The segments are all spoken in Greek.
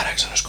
kahdeksannessa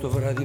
Το βράδυ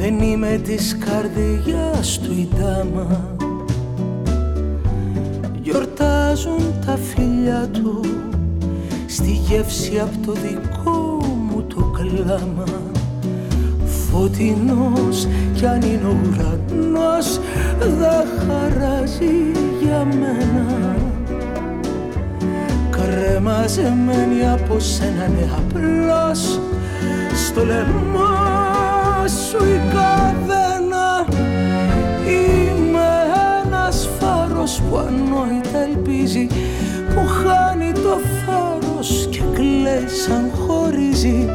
Δεν είμαι της καρδιάς του η Γιορτάζουν τα φιλιά του Στη γεύση από το δικό μου το κλάμα. Φωτεινός κι αν είναι ουρανός Δα χαράζει για μένα. Κρεμαζεμένη από σένα είναι Στο λαιμό σου η καβένα Είμαι ένας φάρος που ανόητα ελπίζει Που χάνει το φαρος και κλαίει σαν χωρίζει.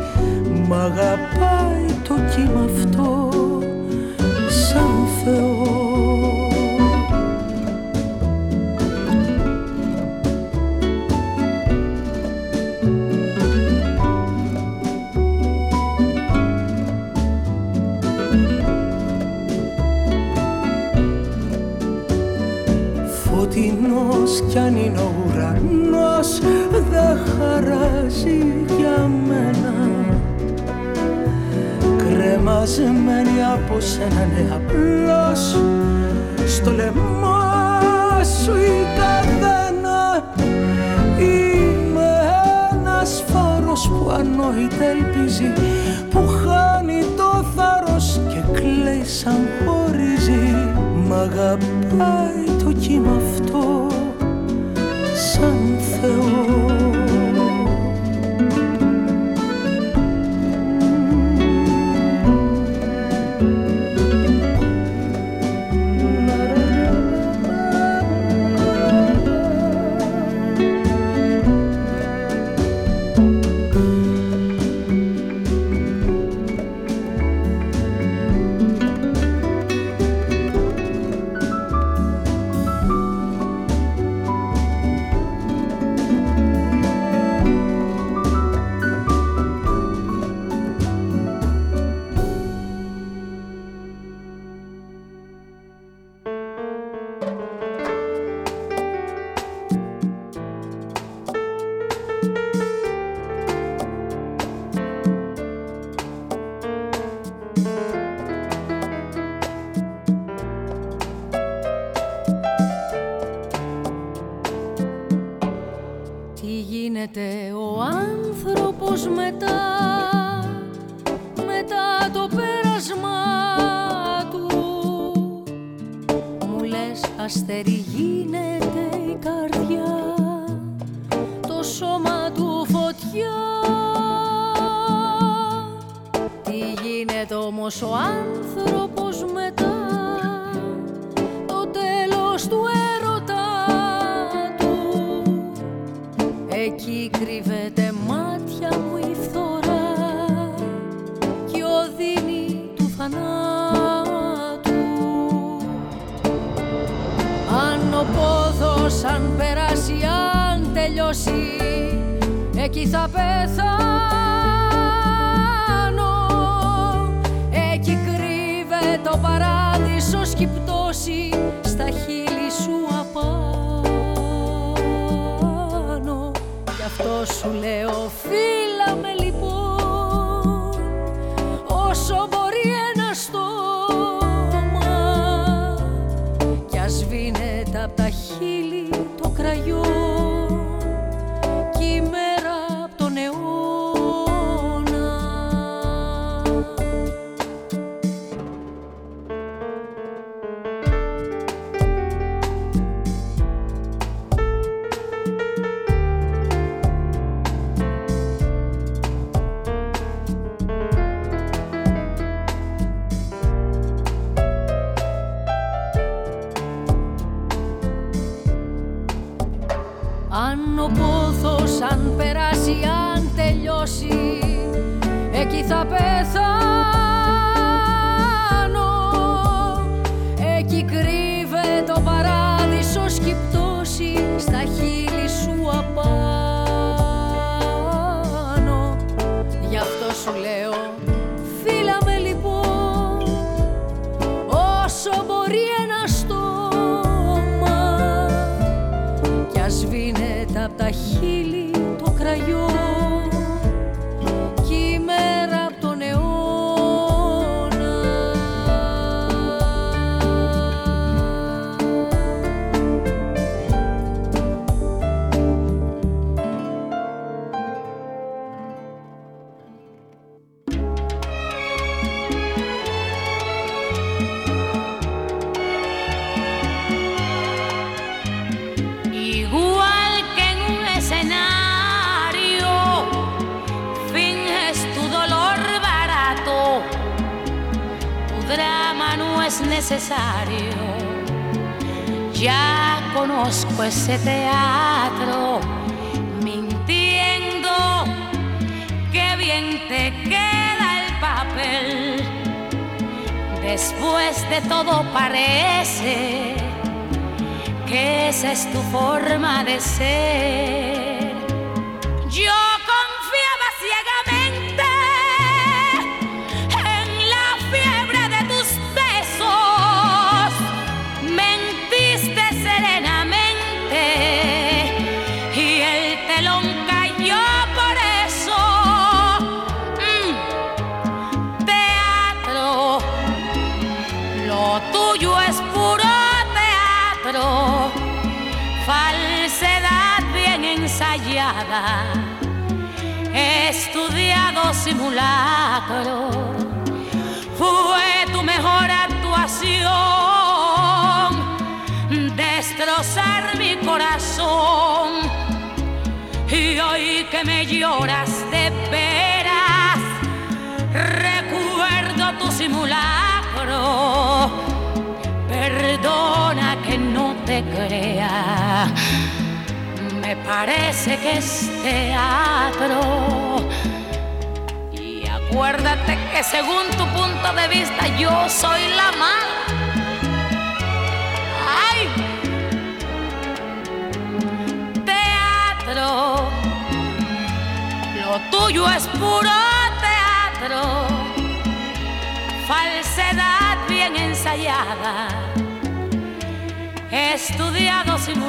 Μ' αγαπάει το κύμα αυτό. Κρεμασμένη από σένα ναι απλώς στο λαιμό σου η καδένα. Είμαι ένας φάρος που ανόητα ελπίζει που χάνει το θάρρος και κλαίει σαν χωρίζει. Μ' αγαπάει το κύμα αυτό σαν Θεό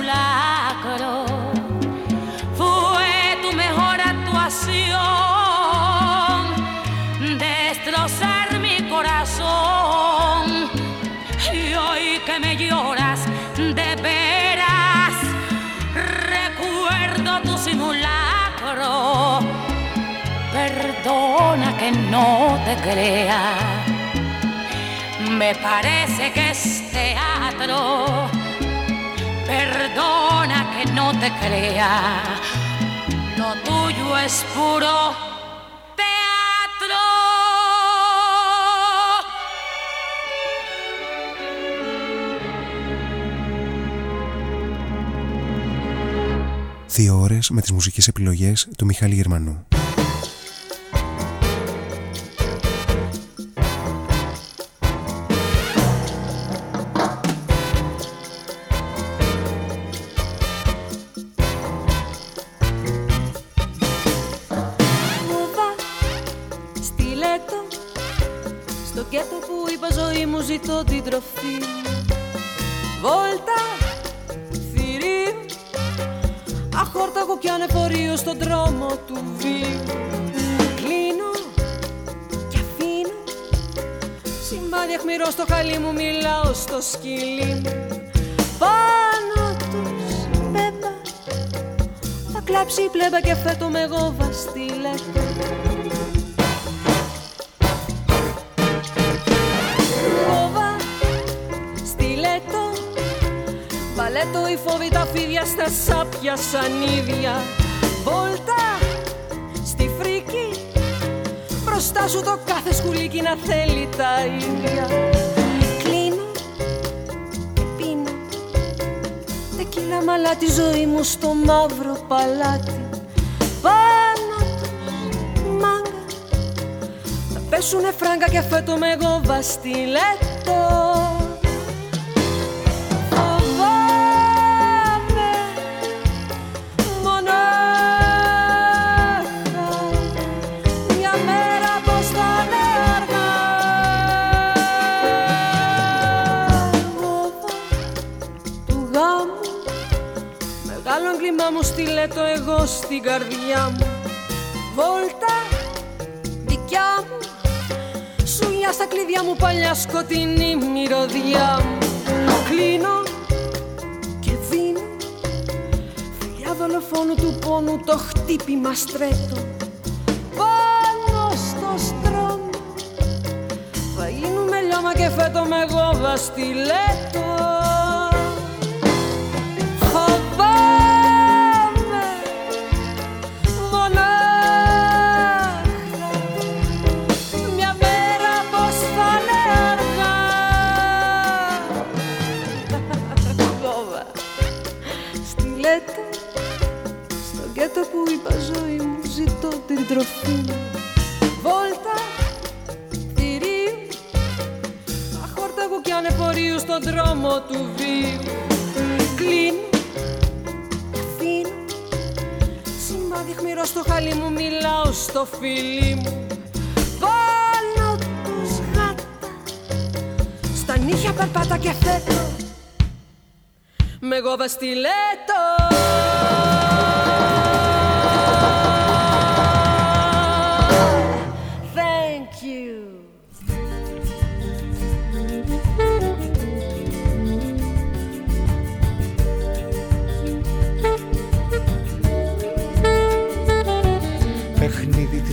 Simulacro mejor actuación, destrozar mi corazón. Y hoy que me lloras de veras, recuerdo tu simulacro. Perdona que no te crea, me parece que es teatro. Perdona que no te crea lo tuyo es puro teatro. Δύο ώρες με τις μουσικές επιλογές του Μιχάλη Γερμανού. Και φέτο με γόβα στη το οι φόβοι τα φίδια στα σάπια σαν ίδια. Βόλτα στη φρίκη Μπροστά σου το κάθε σκουλίκι να θέλει τα ίδια. Κλείνω και πίνω Τεκίλα μαλά τη ζωή μου στο μαύρο παλάτι Θα πέσουνε φράγκα και φέτο με εγώ βαστιλέτο. Μου στείλε το εγώ στην καρδιά μου. Βόλτα στα κλειδιά μου παλιά σκοτεινή μυρωδιά. Μου Κλείνω και δίνω Φιλιά δολοφόνου του πόνου το χτύπημα στρέτο. Πάνω στο στρώμα Θα γίνουμε λιώμα και φέτο με γόβα στιλέτο νύχια περπάτα και φέτο Με γόβα στιλέτο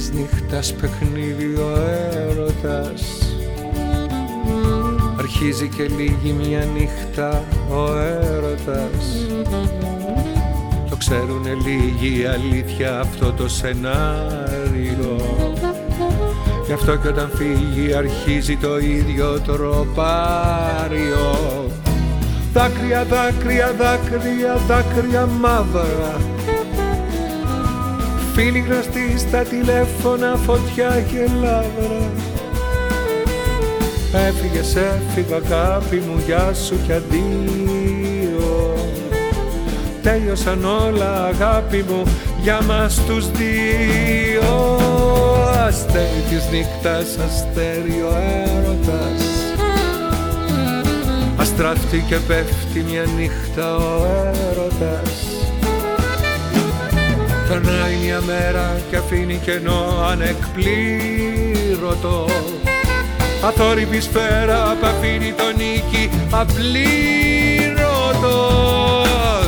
της νύχτας παιχνίδι ο έρωτας Αρχίζει και λίγη μια νύχτα ο έρωτας. Το ξέρουνε λίγοι αλήθεια αυτό το σενάριο. Γι' αυτό και όταν φύγει αρχίζει το ίδιο τροπάριο. Δάκρυα, δάκρυα, δάκρυα, δάκρυα μαύρα. Φίλοι γνωστοί στα τηλέφωνα, φωτιά και λάβρα Έφυγες, έφυγα αγάπη μου, γεια σου κι αντίο. Τέλειωσαν όλα αγάπη μου για μας τους δύο. Αστέρι της νύχτας, αστέρι ο έρωτας. Αστράφτει και πέφτει μια νύχτα ο έρωτας. Περνάει μια μέρα και αφήνει κενό ανεκπλήρωτο Αθόρυβη σφαίρα που αφήνει το νίκη απλήρωτο.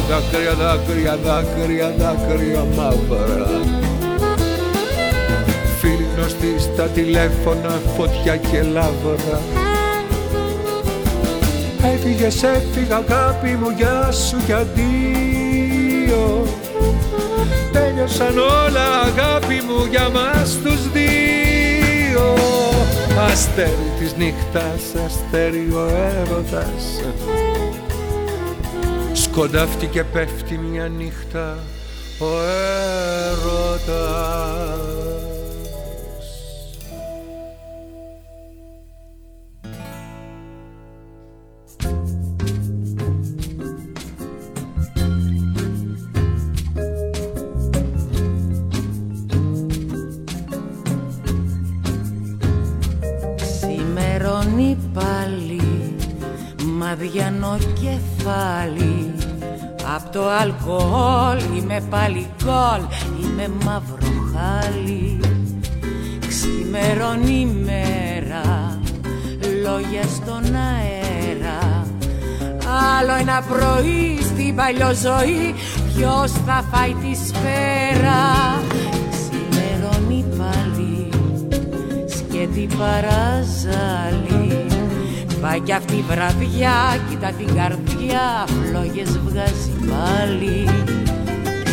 Δάκρυα, δάκρυα, δάκρυα, δάκρυα μαύρα. Φίλοι γνωστοί στα τηλέφωνα, φωτιά και λάβρα Έφυγες, έφυγα αγάπη μου, γεια σου κι αντίο. Τέλειωσαν όλα αγάπη μου για μας τους δύο Αστέρι της νύχτας, αστέρι ο έρωτας. Σκοντάφτει και πέφτει μια νύχτα ο έρωτας αδιανό κεφάλι. Απ' το αλκοόλ είμαι πάλι κόλ Είμαι μαύρο χάλι. Ξημερώνει μέρα Λόγια στον αέρα. Άλλο ένα πρωί στην παλιό-ζωή Ποιος θα φάει τη σφαίρα. Ξημερώνει πάλι Σκέτη παραζάλι Πάει κι αυτή η βραδιά, κοίτα την καρδιά, φλόγες βγάζει πάλι.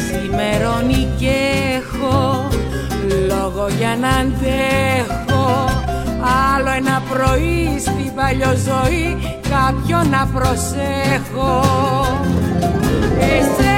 Σημερώνει και έχω λόγο για να αντέχω Άλλο ένα πρωί στην παλιό ζωή κάποιον να προσέχω Πάει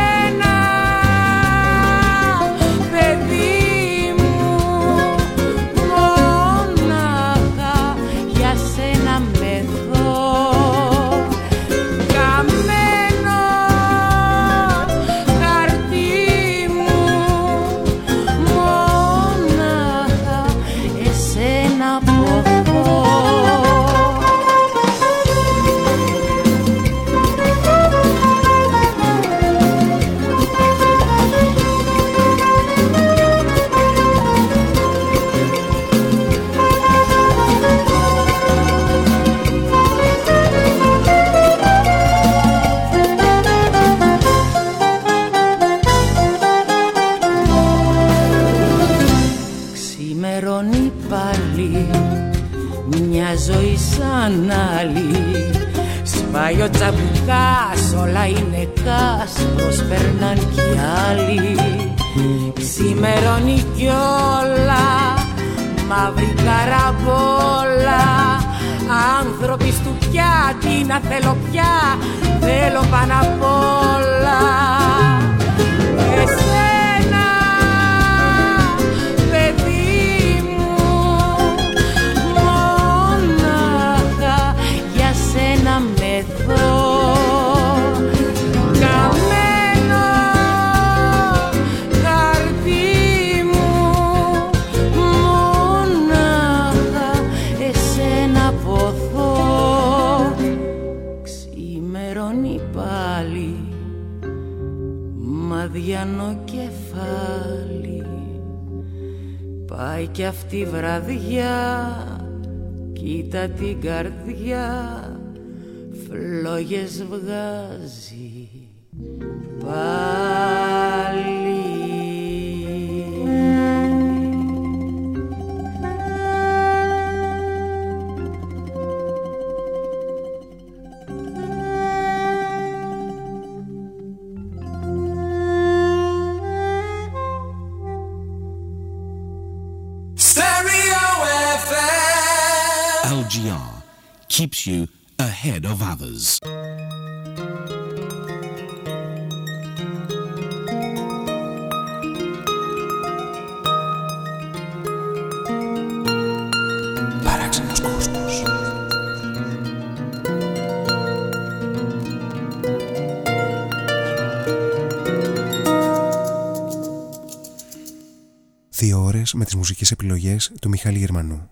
με τις μουσικές επιλογές του Μιχάλη Γερμανού.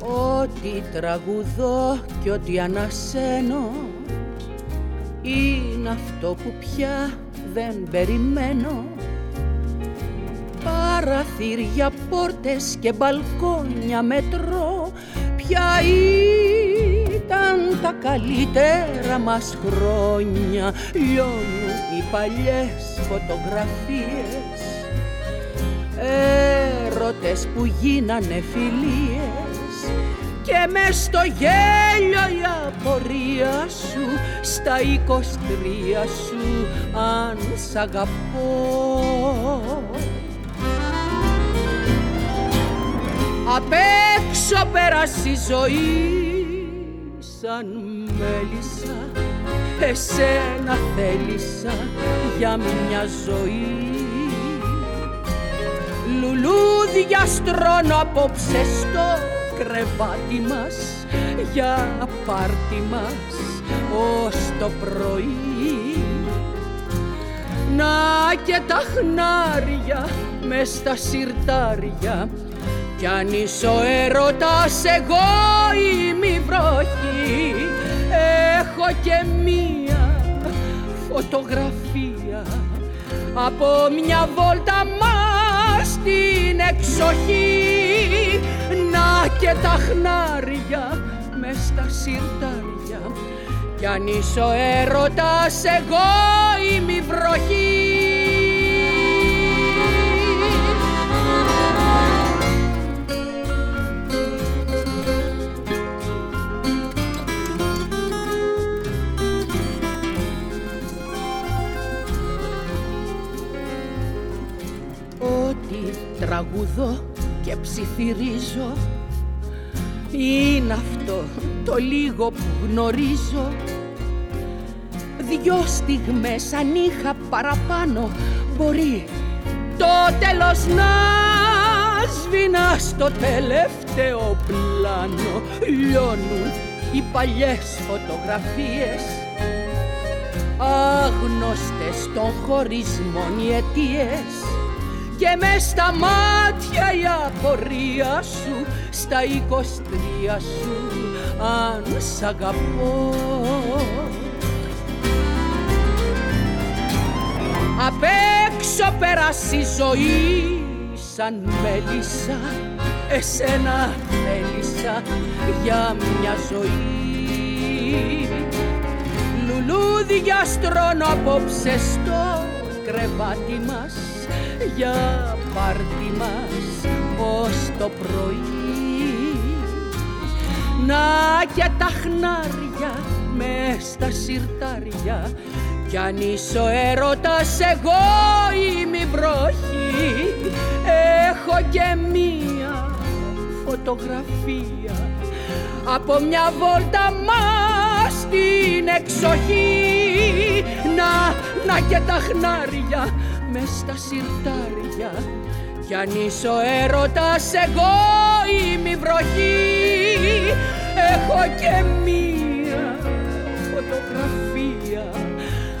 Ό,τι τραγουδώ και ό,τι ανασένω είναι αυτό που πια δεν περιμένω. Παραθύρια, πόρτες και μπαλκόνια μετρώ. Ποια ήταν τα καλύτερα μας χρόνια. Λιώνουν οι παλιές φωτογραφίες. Έρωτες που γίνανε φιλίες και μες στο γέλιο η απορία σου στα εικοστρία σου αν σ' αγαπώ. Απ' έξω πέρασε η ζωή σαν μέλισσα εσένα θέλησα για μια ζωή. Λουλούδια στρώνω απόψε στο κρεβάτι μας για πάρτι μας ως το πρωί. Να και τα χνάρια μες στα σιρτάρια κι αν είσαι ο έρωτας εγώ είμαι η βροχή. Έχω και μία φωτογραφία από μια βόλτα μας στην εξοχή και τα χνάρια μες στα σιρτάρια. Κι αν είσαι ο έρωτας εγώ είμαι η βροχή. Ό,τι τραγουδώ και ψιθυρίζω είναι αυτό το λίγο που γνωρίζω. Δυο στιγμές αν είχα παραπάνω Μπορεί το τέλος να σβηνά στο τελευταίο πλάνο. Λιώνουν οι παλιές φωτογραφίες Άγνωστες των χωρισμών οι αιτίες και μες στα μάτια η απορία σου στα εικοστρία σου αν σ' αγαπώ. Απ' έξω περάσει η ζωή σαν μέλισσα εσένα θέλησα για μια ζωή. Λουλούδια στρώνω απόψε στο κρεβάτι μας για πάρτι μας ως το πρωί. Να και τα χνάρια μες στα σιρτάρια κι αν είσαι ο έρωτας εγώ είμαι η βροχή. Έχω και μία φωτογραφία από μια βόλτα μας στην εξοχή. Να, να και τα χνάρια μες στα σιρτάρια. Κι αν είσαι ο έρωτας εγώ είμαι η βροχή. Έχω και μία φωτογραφία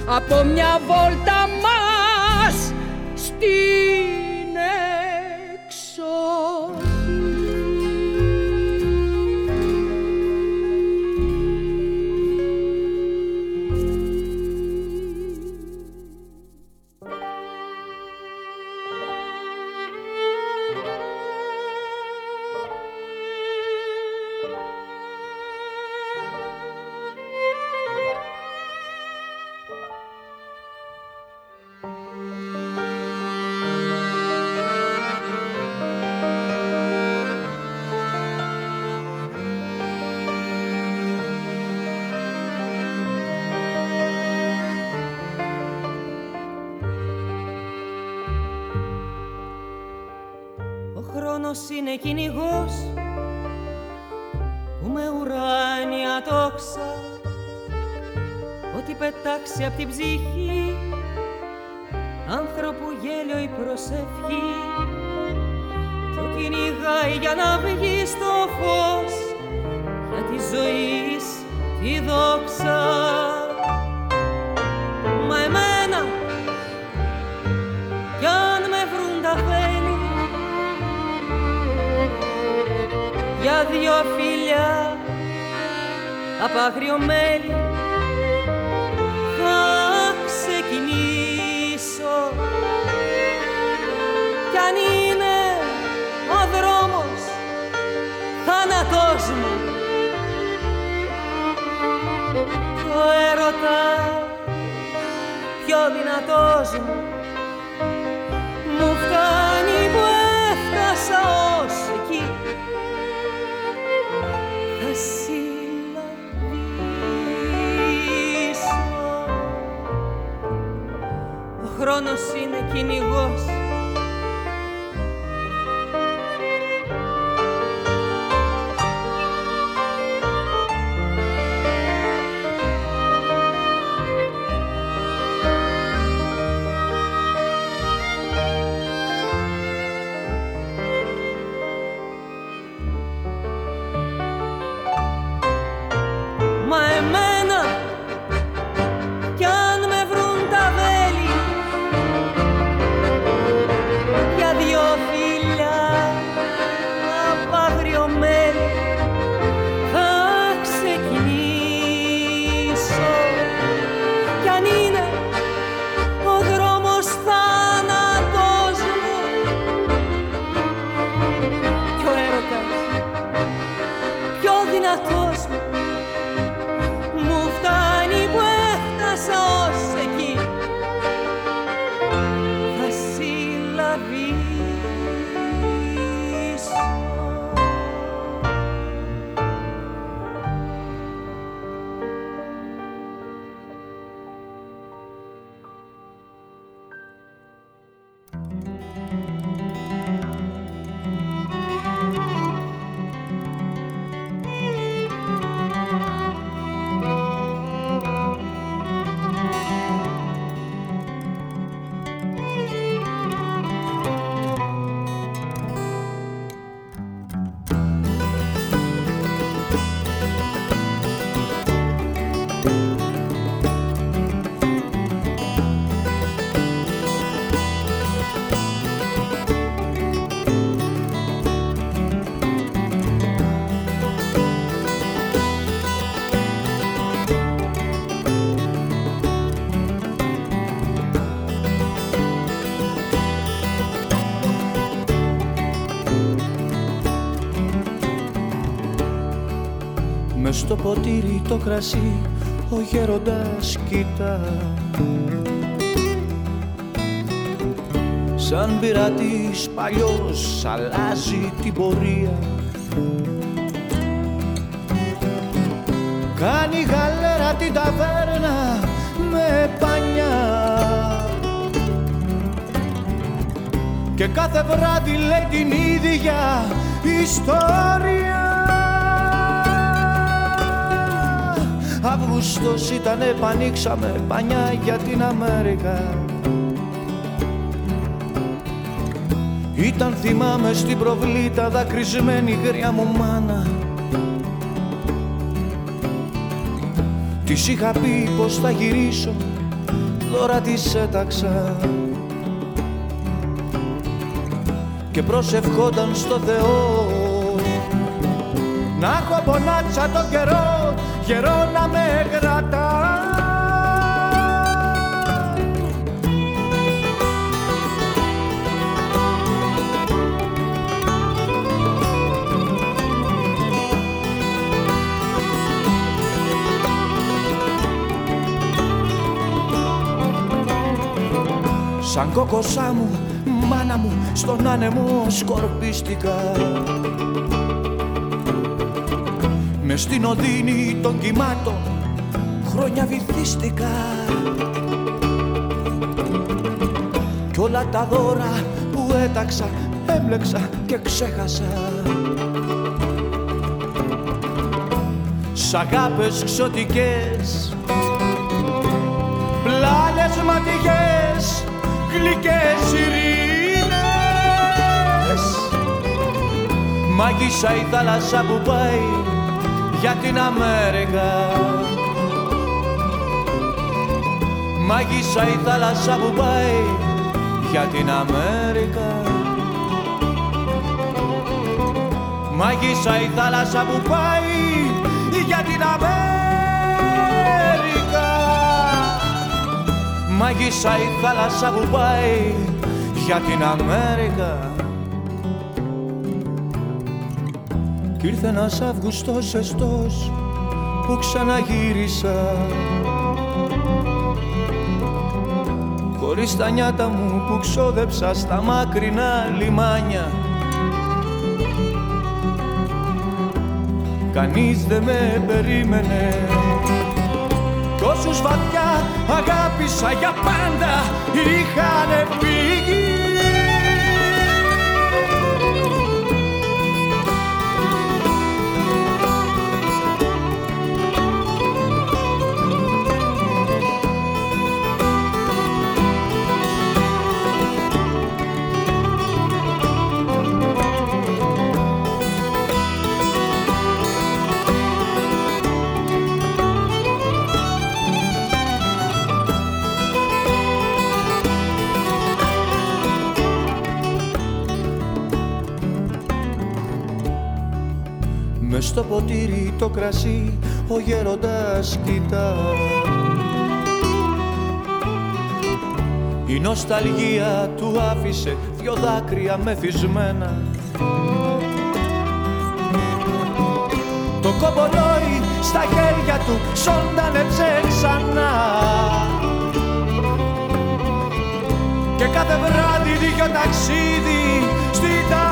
από μια βόλτα μας στην χρόνος είναι κυνηγός που με ουράνια τόξα ό,τι πετάξει απ' την ψυχή άνθρωπου γέλιο η προσευχή το κυνηγάει για να βγει στο φως για τη ζωή τη δόξα δυο φιλιά απ' άγριο μέλι. Θα ξεκινήσω. Κι αν είναι ο δρόμος θάνατός μου. Το έρωτα πιο δυνατός μου μου χρόνος είναι κυνηγός ποτήρι το κρασί ο γέροντας κοίτα Σαν πειρατής παλιός αλλάζει την πορεία. Κάνει γαλέρα την ταβέρνα με πανιά. Και κάθε βράδυ λέει την ίδια ιστορία Αύγουστος ήταν επανοίξαμε πανιά για την Αμέρικα. Ήταν θυμάμαι στην προβλήτα δακρυσμένη γριά μου μάνα. Της είχα πει πως θα γυρίσω, δώρα της έταξα. Και προσευχόταν στο Θεό. Να έχω πονάτσα το καιρό, καιρό να με κρατά. Σαν κόκοσά μου, μάνα μου, στον άνεμο σκορπίστηκα με στην οδύνη των κυμάτων χρόνια βυθίστηκα. Κι όλα τα δώρα που έταξα έμπλεξα και ξέχασα. Σ' αγάπες ξωτικές Πλάνες ματιγές Γλυκές ειρήνες. Μάγισσα η θάλασσα που πάει για την Αμέρικα. Μάγισσα η θάλασσα που πάει για την Αμέρικα. Μάγισσα η θάλασσα που πάει για την Αμέρικα. Μάγισσα η θάλασσα που πάει για την Αμέρικα Κι ήρθε ένας Αυγουστός ζεστός που ξαναγύρισα. Χωρίς τα νιάτα μου που ξόδεψα στα μακρινά λιμάνια. Κανείς δεν με περίμενε. Κι όσους βαθιά αγάπησα για πάντα. Είχαν φύγει ποτήρι το κρασί ο γέροντας κοιτά. Η νοσταλγία του άφησε δυο δάκρυα μεθυσμένα. Το κομπολόι στα χέρια του σόντανεψε ξανά Και κάθε βράδυ δίκιο ταξίδι στην Δύο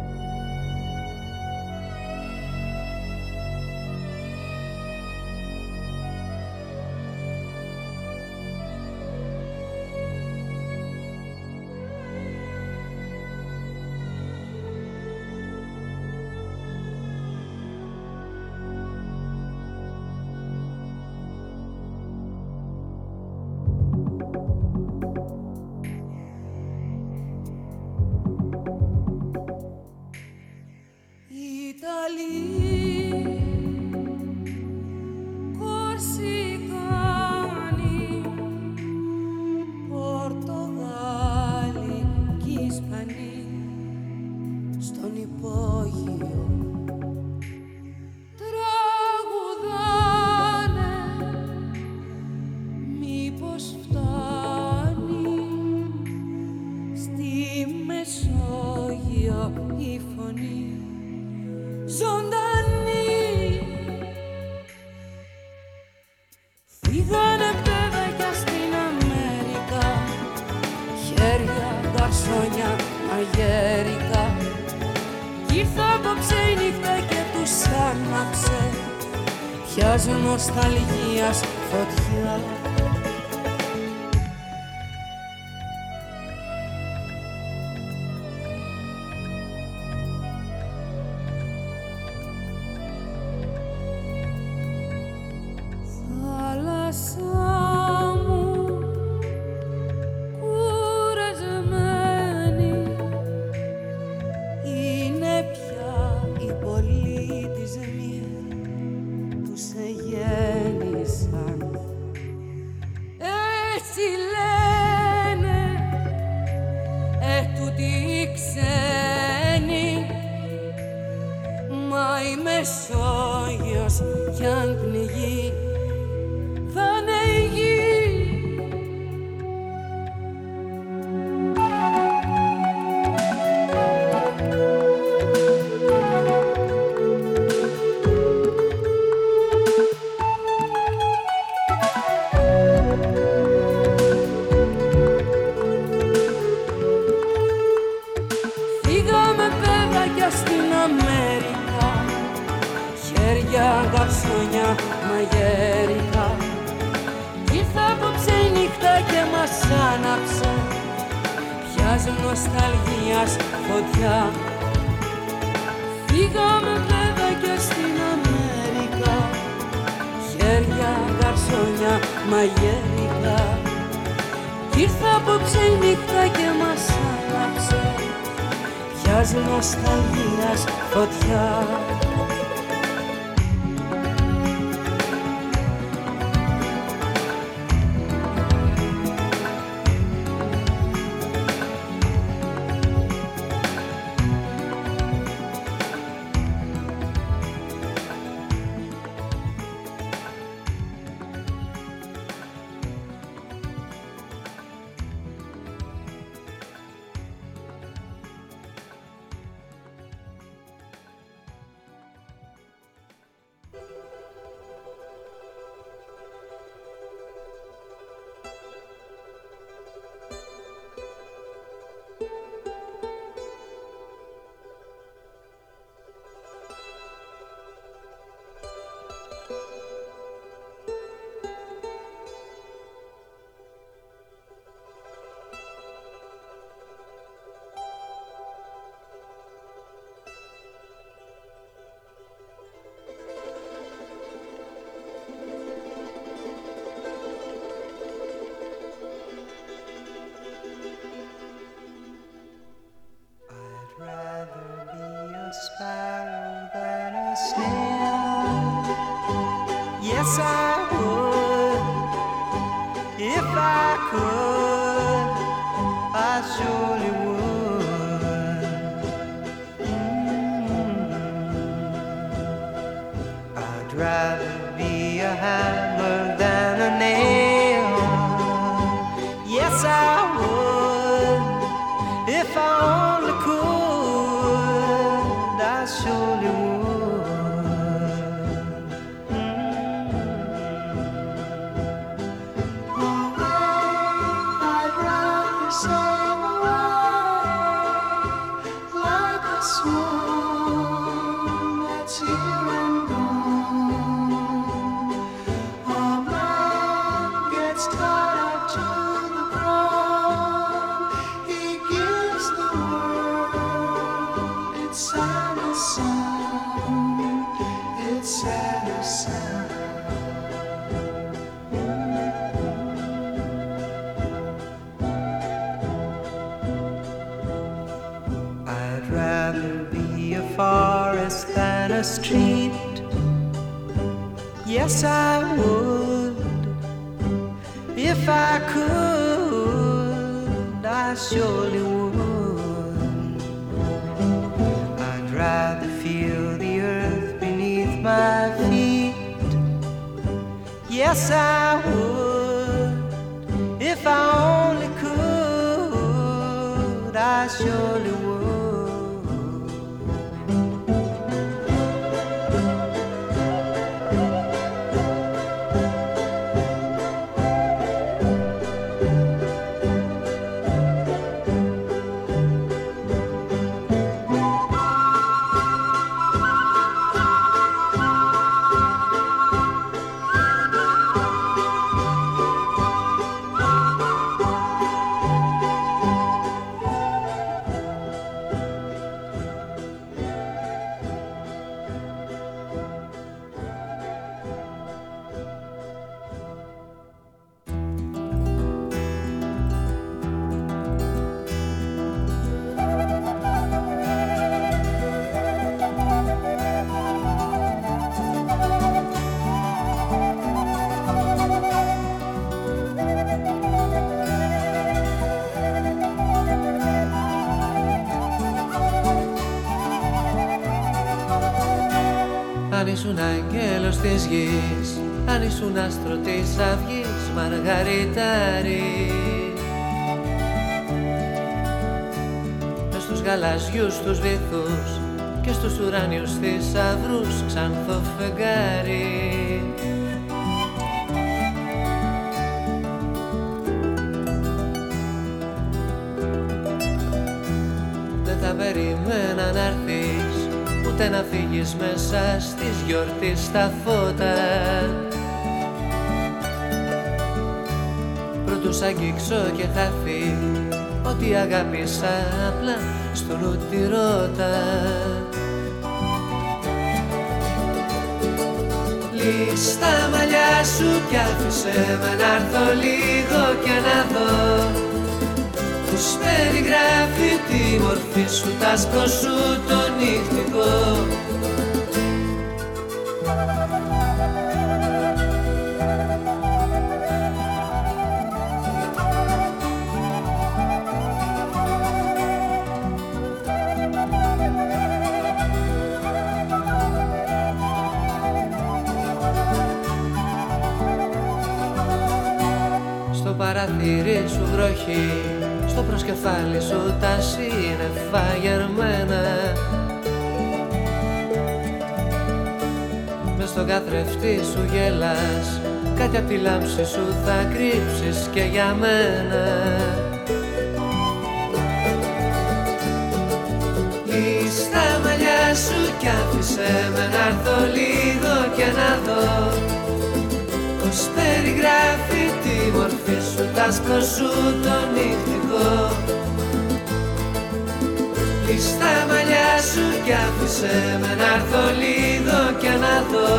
Γης αν ήσουν άστρο της αυγής Μαργαριτάρι Μες στους γαλαζιούς τους βυθούς και στους ουράνιους θησαυρούς ξανθό φεγγάρι. Δεν θα περιμένα να έρθεις ούτε να φύγεις μέσα στις γιορτής στα φώτα. Πρώτου σ' αγγίξω και χαθεί Ότι αγάπησα απλά στον νου τη ρώτα. Στα μαλλιά σου κι άφησε με να έρθω λίγο και να δω. Τους περιγράφει τη μορφή σου, τα σου το νυχτικό παραθύρι σου βροχή Στο προσκεφάλι σου τα σύννεφα γερμένα στον καθρεφτή σου γελάς. Κάτι απ' τη λάμψη σου θα κρύψεις και για μένα. Στα μαλλιά σου κι άφησε με να έρθω λίγο και να δω Πως περιγράφει τη μορφή σου, τ' σου το νυχτικό Στα μαλλιά σου κι άφησε με να έρθω λίγο και να δω.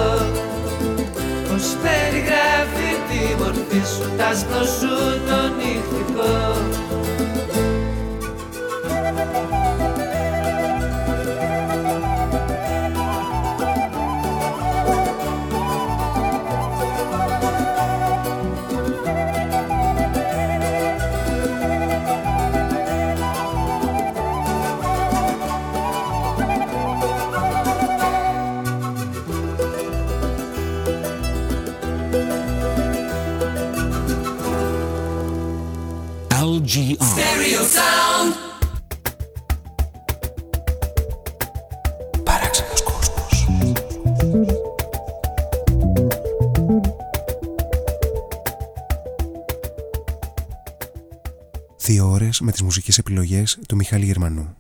Πως περιγράφει τη μορφή σου, τ' σου το νυχτικό Stereo Sound. Παράξενος κόσμος. Δύο ώρες με τις μουσικές επιλογές του Μιχάλη Γερμανού.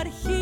υπάρχει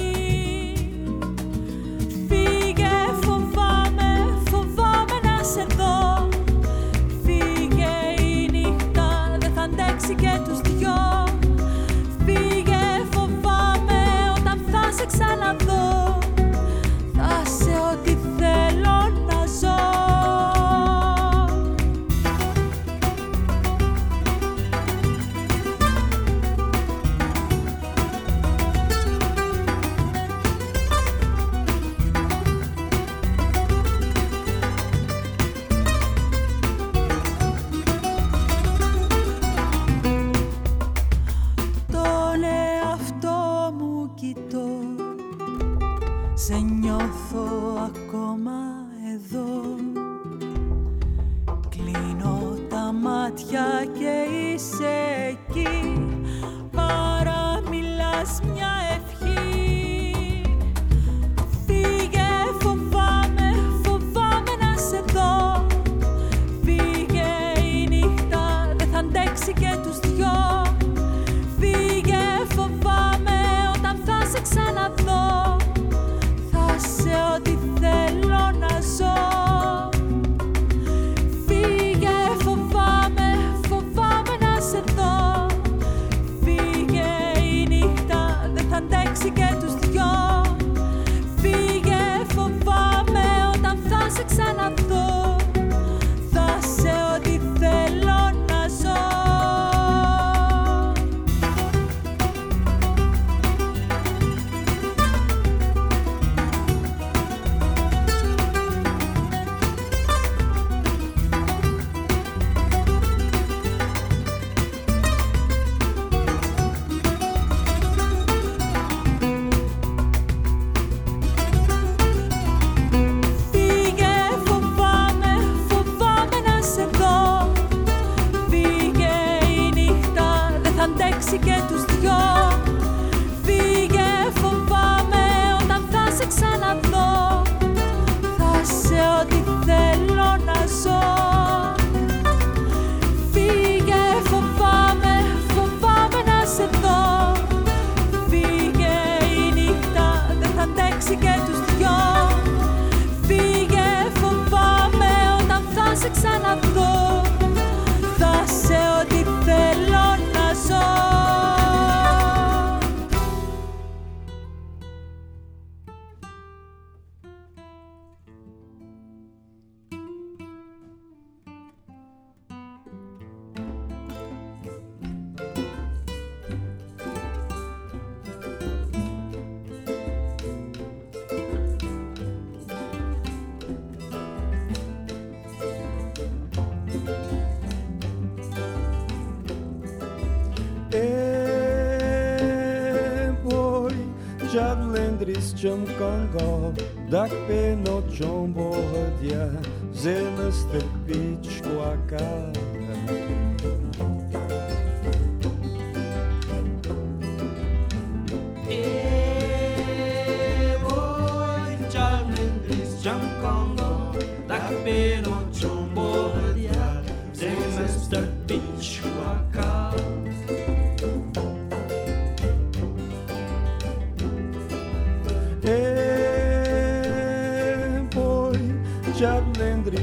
Duck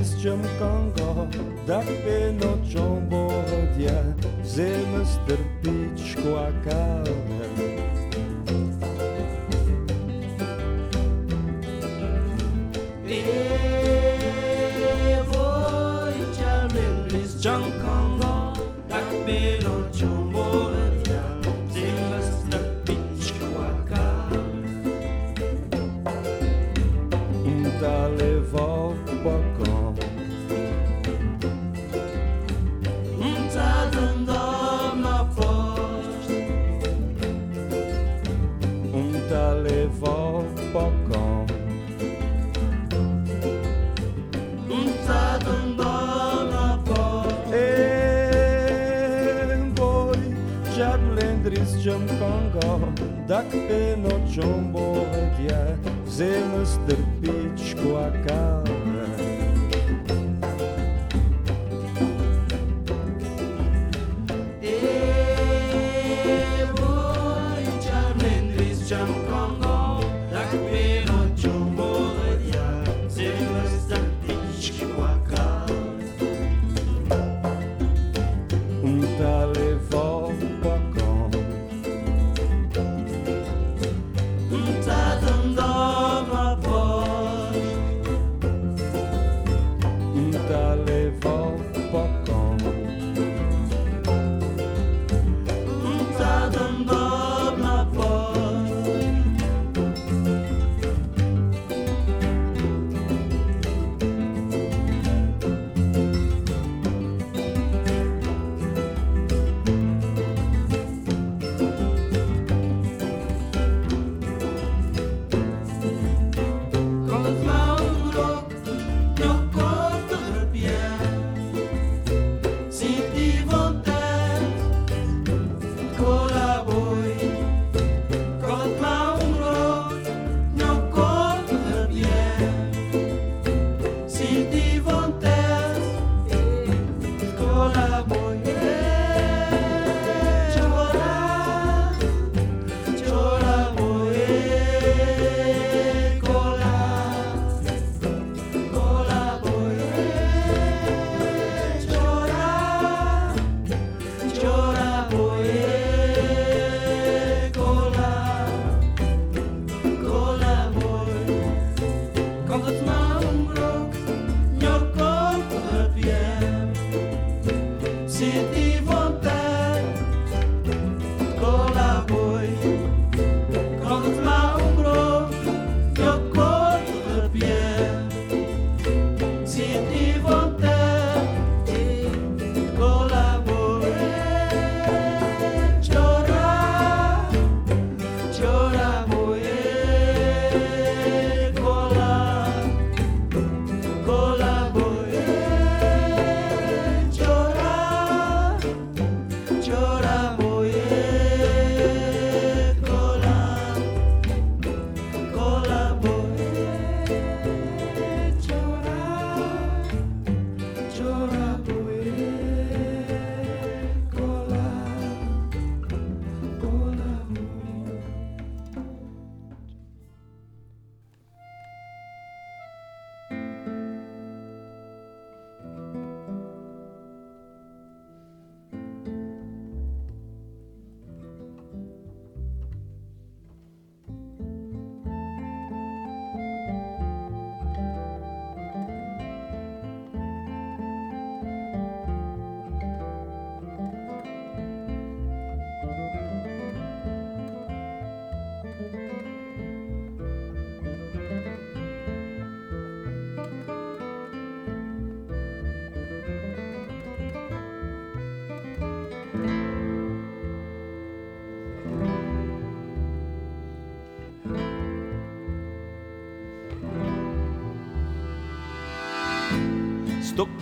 Jestem Kongo, tak by nocą bodia, zimę sterpić kłaka.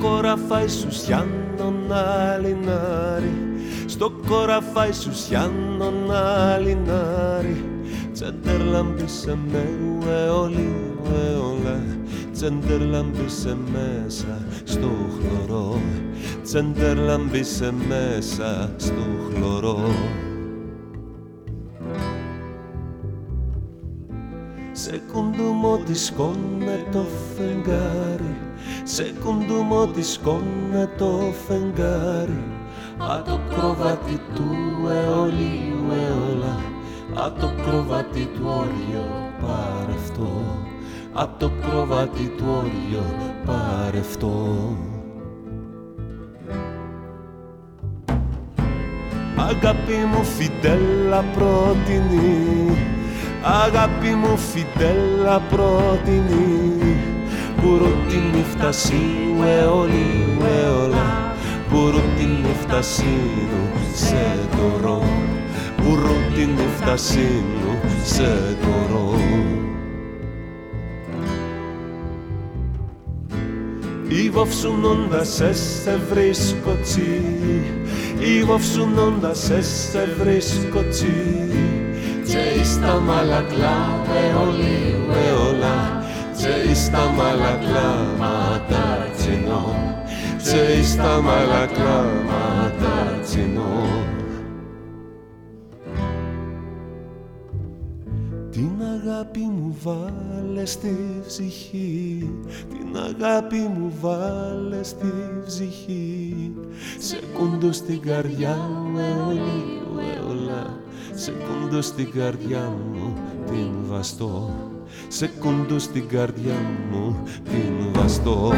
κοραφάι σου σιάνον αλινάρι Στο κοραφάι σου σιάνον αλινάρι Τσεντερλαμπήσε με ουεόλι ουεόλα Τσεντερλαμπήσε μέσα στο χλωρό. Τσεντερλαμπήσε μέσα στο χλωρό. Σε κουντουμό τη σκόνε το φεγγάρι σε κουντουμό τη σκόνα το φεγγάρι Α το κροβάτι του αιωλίου αιώλα Α το κροβάτι του όριο πάρε Α το κροβάτι του όριο πάρε Αγάπη μου φιτέλα πρότεινη Αγάπη μου φιτέλα πρότεινη Por último está sino eoli eola Por último está sino se toró Por último está se toró Ή βαυσουνώντας εσ' σε βρίσκω τσι Ή βαυσουνώντας εσ' σε βρίσκω τσι Τσε εις τα μαλακλά, εολί, εολά Ξεϊστά μαλακλάματα τσινό. Ξεϊστά μαλακλάματα τσινό. Την αγάπη μου βάλε στη ψυχή. Την αγάπη μου βάλε στη ψυχή. Σε κοντό στην καρδιά μου αιώνιο αιώλα Σε κοντό στην καρδιά μου την βαστώ σε κοντού στην καρδιά μου την βαστώ.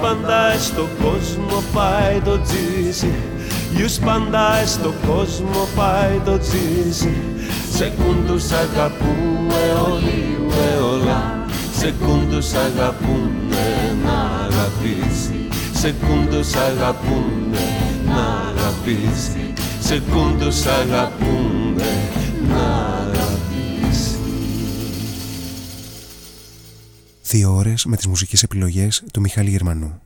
Πάντα στον κόσμο πάει το τζίσι Γιους παντά στο κόσμο πάει το τζίζι Σε κούντους αγαπούμε όλοι αιωλά. Σε κούντους αγαπούμε να αγαπήσει. Σε κούντους αγαπούμε να αγαπήσει. Σε κούντους αγαπούμε να αγαπήσει. Δύο ώρες με τις μουσικές επιλογές του Μιχάλη Γερμανού.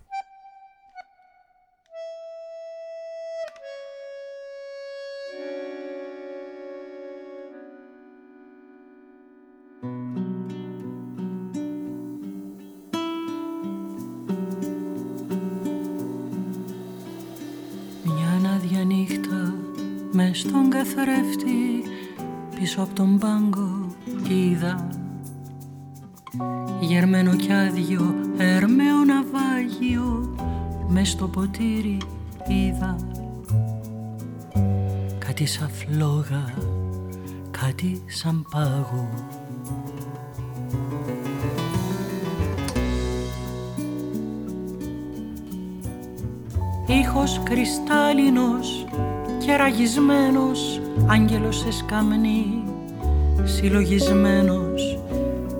από τον πάγκο είδα γερμένο κι άδειο έρμεο ναυάγιο μες στο ποτήρι είδα κάτι σαν φλόγα, κάτι σαν πάγο. Ήχος κρυστάλλινος και ραγισμένος άγγελος σε σκαμνή συλλογισμένος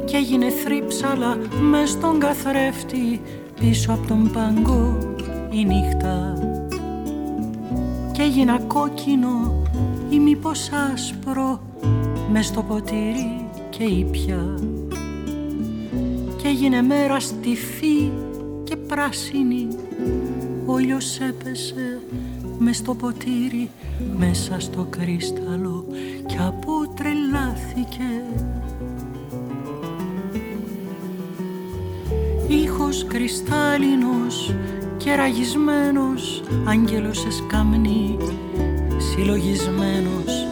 και έγινε θρύψαλα μες στον καθρέφτη πίσω από τον παγκό η νύχτα. Και έγινα κόκκινο ή μήπως άσπρο μες στο ποτήρι και ήπια και έγινε μέρα στιφή και πράσινη ο έπεσε μες στο ποτήρι μέσα στο κρύσταλλο. Και από τρελά χάθηκε. Ήχος κρυστάλλινος και ραγισμένος Άγγελος σε σκαμνή συλλογισμένος.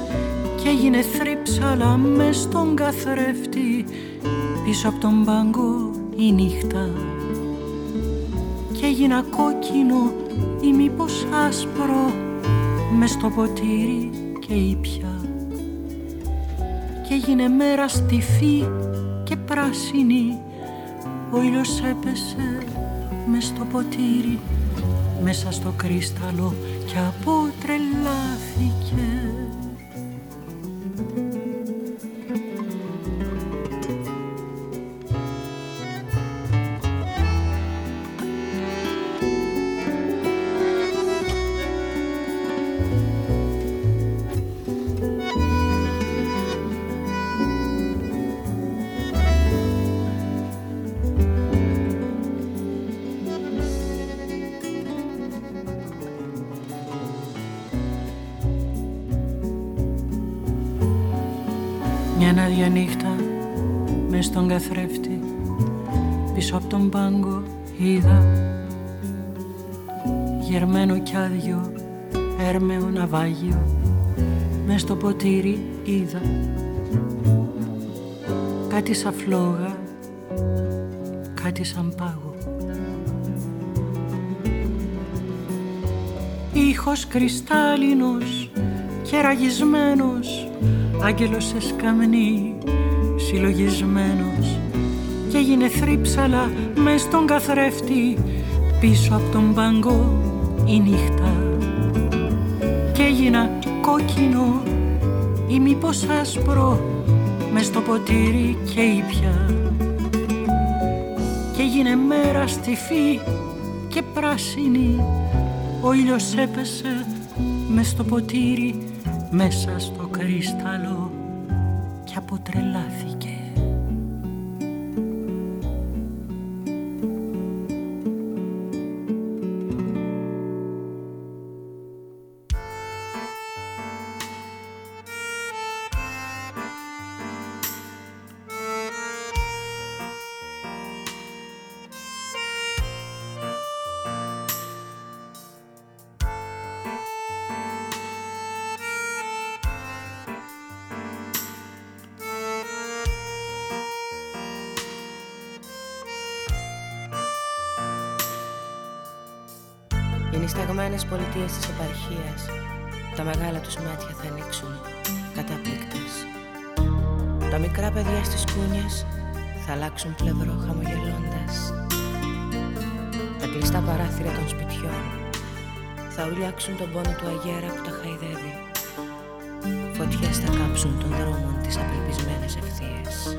Και έγινε θρύψαλα μες στον καθρέφτη Πίσω από τον μπάγκο η νύχτα. Και έγινα κόκκινο ή μήπως άσπρο Μες στο ποτήρι και ήπια έγινε μέρα στη στιφή και πράσινη. Ο ήλιος έπεσε μες στο ποτήρι μέσα στο κρύσταλλο και αποτρελάθηκε καθρέφτη. Πίσω από τον πάγκο είδα γερμένο κι άδειο έρμεο ναυάγιο. Μες στο ποτήρι είδα κάτι σαν φλόγα κάτι σαν πάγο. Ήχος κρυστάλλινος και ραγισμένος άγγελος σε σκαμνή συλλογισμένος και έγινε θρύψαλα μες στον καθρέφτη πίσω από τον πάγκο η νύχτα. Και έγινα κόκκινο ή μήπως άσπρο μες στο ποτήρι και ήπια και έγινε μέρα στιφή και πράσινη ο ήλιος έπεσε μες στο ποτήρι μέσα στο κρύσταλλο και αποτρελάθηκε τον πόνο του αγέρα που τα χαϊδεύει. Φωτιές θα κάψουν των δρόμων τις απελπισμένες ευθείες.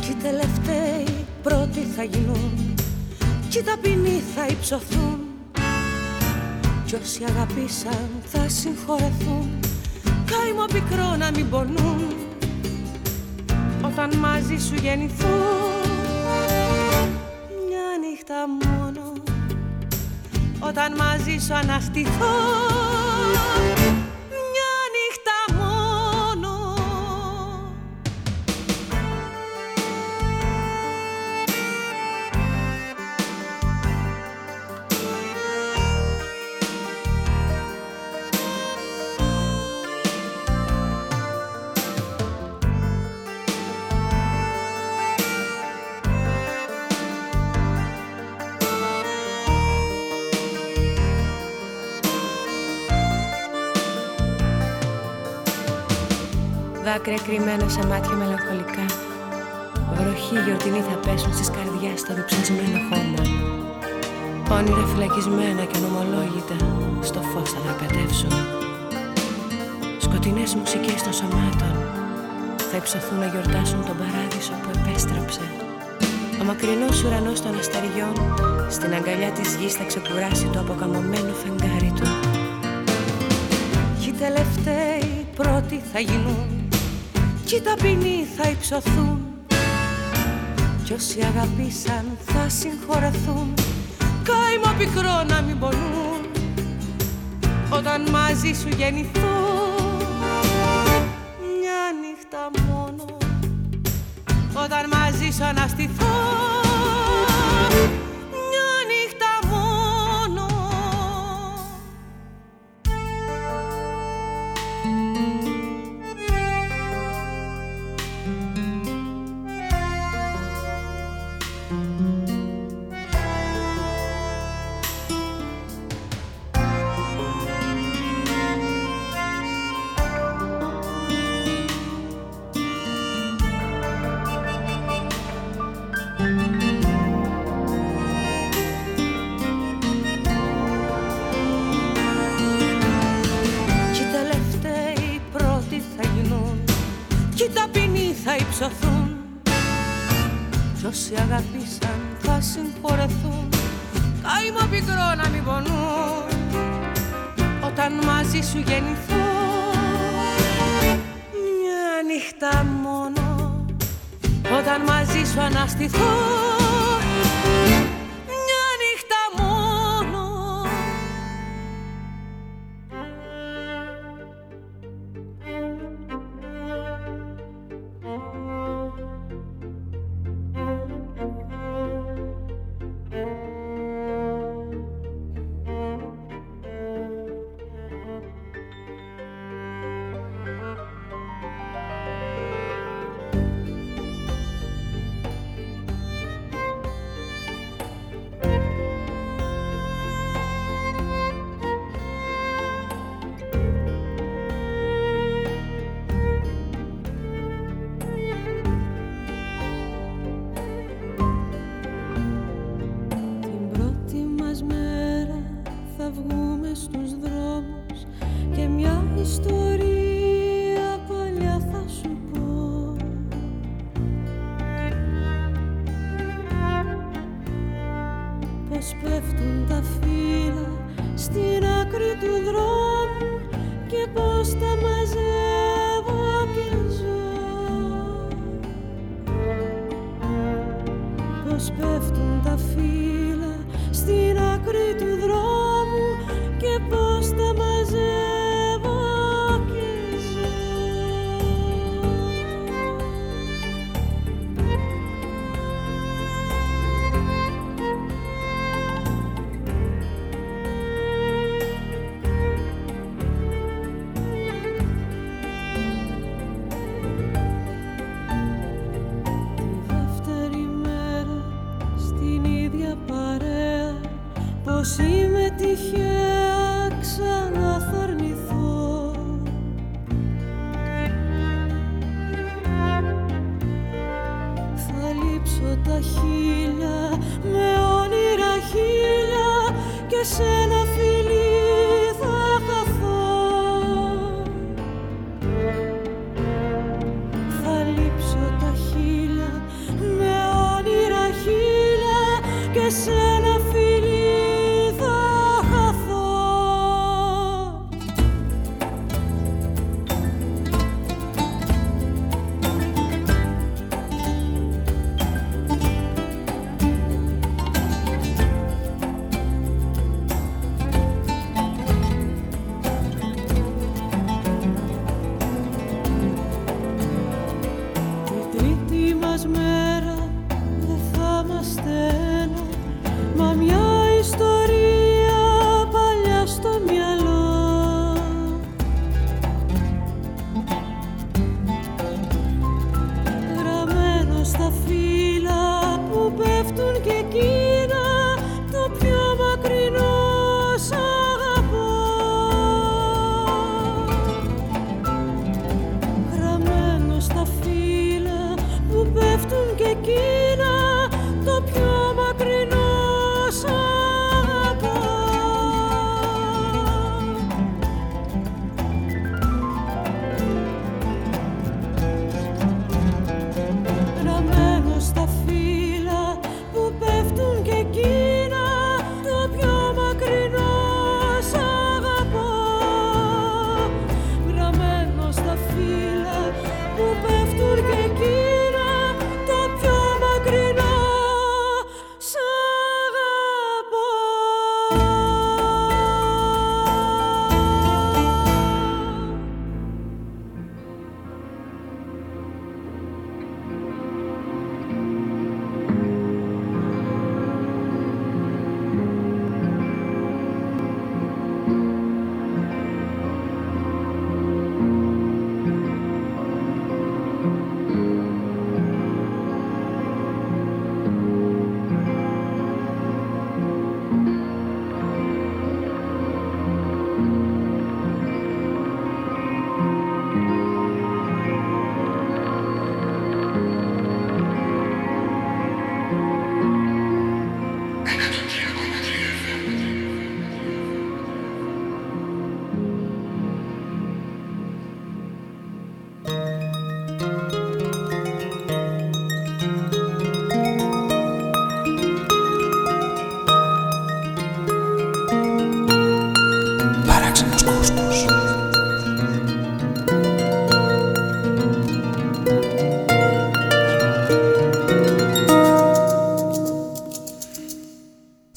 Κι οι τελευταίοι πρώτοι θα γίνουν κι οι ταπεινοί θα υψωθούν. Κι όσοι αγαπήσαν θα συγχωρεθούν Κάιμο πικρό να μην πονούν. Όταν μαζί σου γεννηθούν όταν μαζί σου αναστηθούν δάκρυα κρυμμένα σε μάτια μελαγχολικά. Βροχή γιορτινή θα πέσουν στις καρδιές στο διψασμένο χώμα. Όνειρα φυλακισμένα και νομολόγητα στο φως θα δραπετεύσουν Σκοτεινές μουσικές των σωμάτων θα υψωθούν να γιορτάσουν τον παράδεισο που επέστρεψε. Ο μακρινός ουρανός των αστεριών στην αγκαλιά της γης θα ξεκουράσει το αποκαμωμένο φεγγάρι του. Και οι τελευταίοι πρώτοι θα γίνουν κι οι ταπεινοί θα υψωθούν. Κι όσοι αγαπήσαν θα συγχωρεθούν. Κάιμο πικρό να μην πονούν. Όταν μαζί σου γεννηθούν. Μια νύχτα μόνο. Όταν μαζί σου αναστηθούν οι ταπεινοί θα υψωθούν. Κι όσοι αγαπήσαν θα συγχωρεθούν. Καημό πικρό να μην πονούν όταν μαζί σου γεννηθώ μια νύχτα μόνο όταν μαζί σου αναστηθώ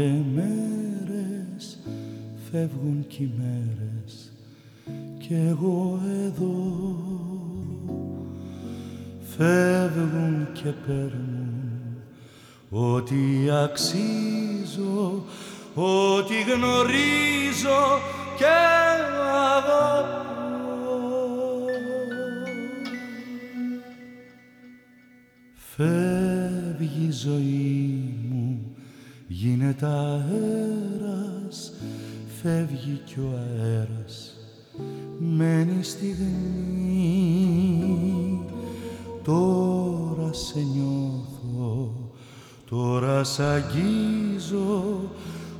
Γίνονται μέρες, φεύγουν κι οι μέρες κι εγώ εδώ. Φεύγουν και παίρνουν ό,τι αξίζω, ό,τι γνωρίζω και αγαπώ. Φεύγει η ζωή. μου, γίνεται αέρας, φεύγει κι ο αέρας, μένει στιγμή. Τώρα σε νιώθω, τώρα σ' αγγίζω,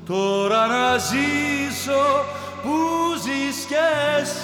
τώρα να ζήσω που ζεις κι εσύ.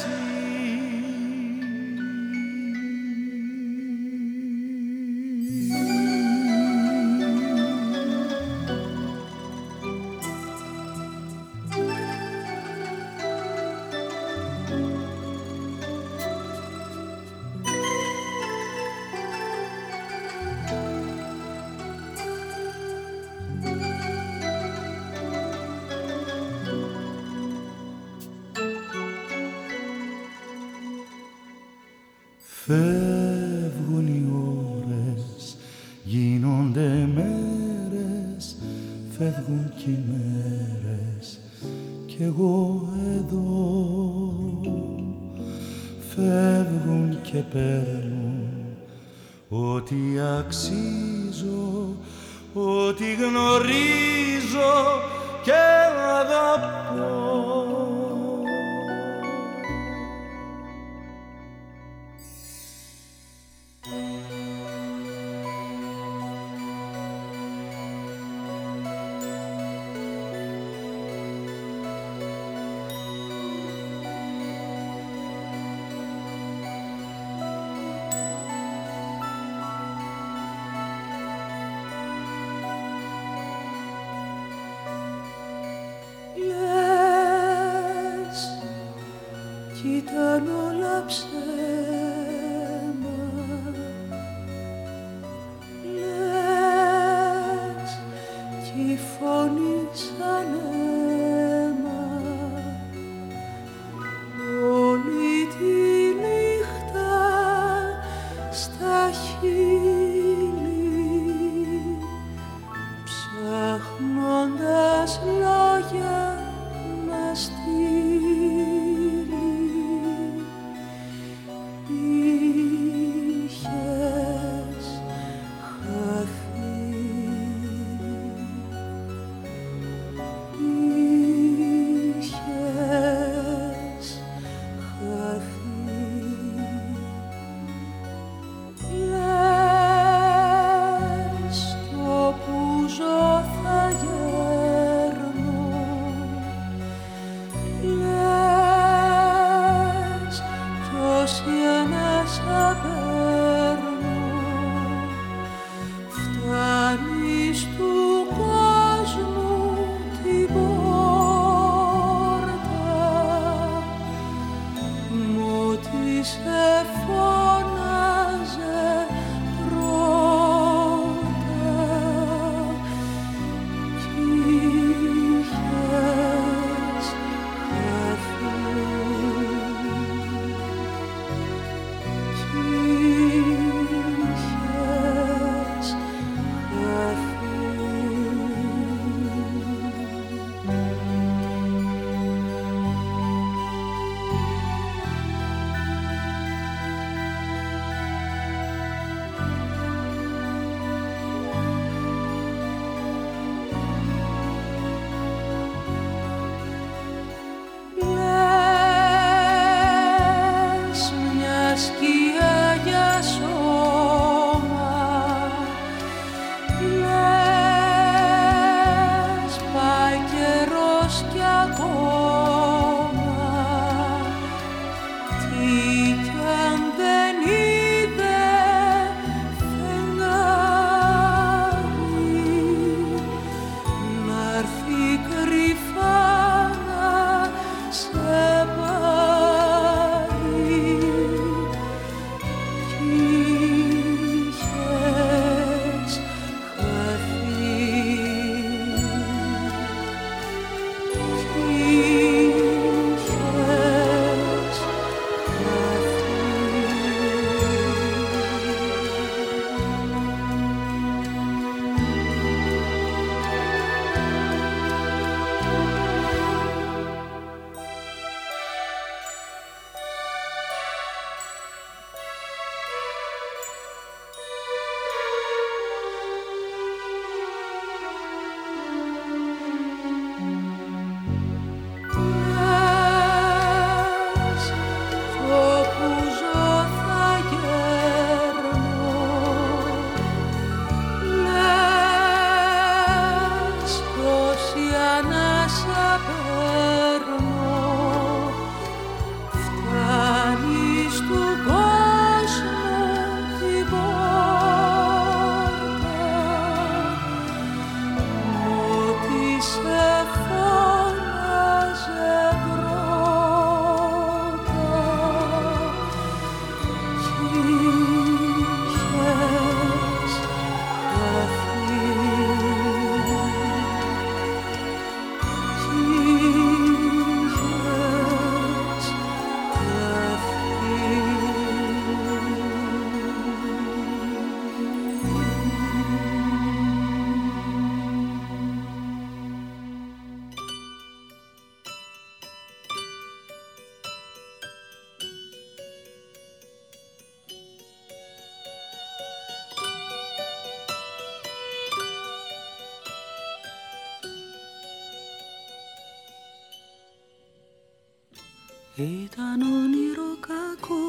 Ήταν όνειρο κακό,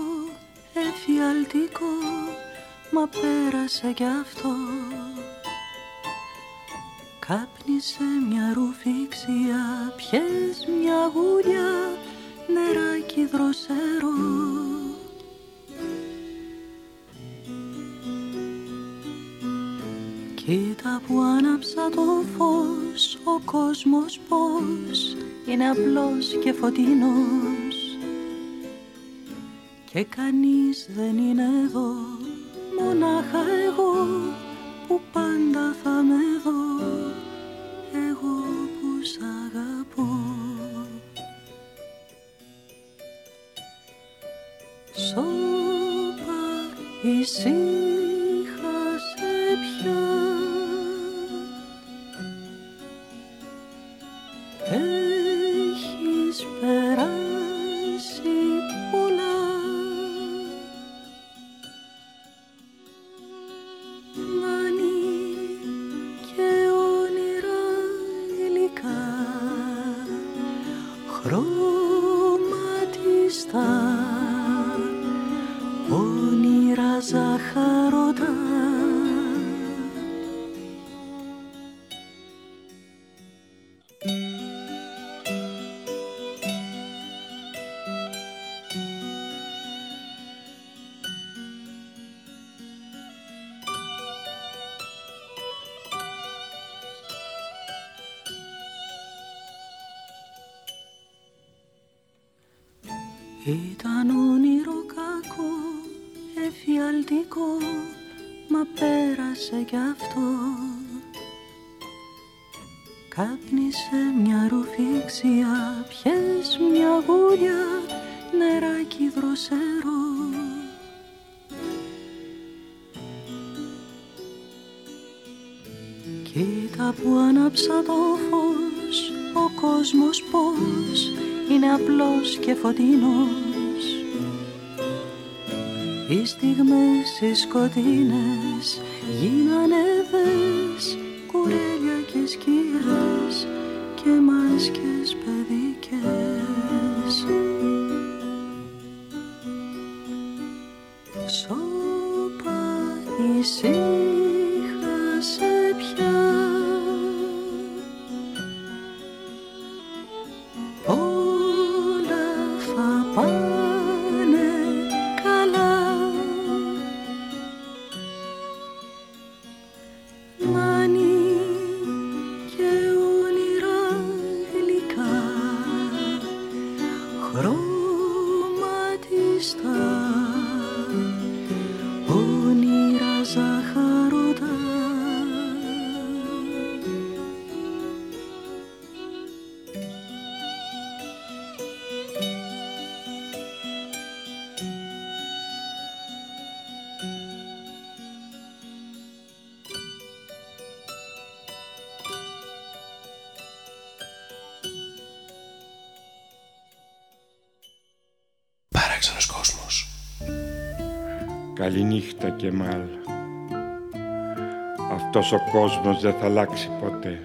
εφιαλτικό, μα πέρασε κι αυτό Κάπνισε μια ρουφήξια, πιες μια γουλιά, νεράκι δροσερό. Κοίτα που άναψα το φως, ο κόσμος πώς είναι απλός και φωτεινός και κανείς δεν είναι εδώ, μονάχα εγώ που πάντα θα με δω. Εγώ που σ' αγαπώ. Σώπα ησύχασε απλός και φωτεινός Οι στιγμές οι σκοτεινές Καληνύχτα και μάλ. Αυτός ο κόσμος δεν θα αλλάξει ποτέ.